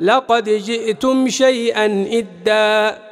لقد جئتم شيئا إدا.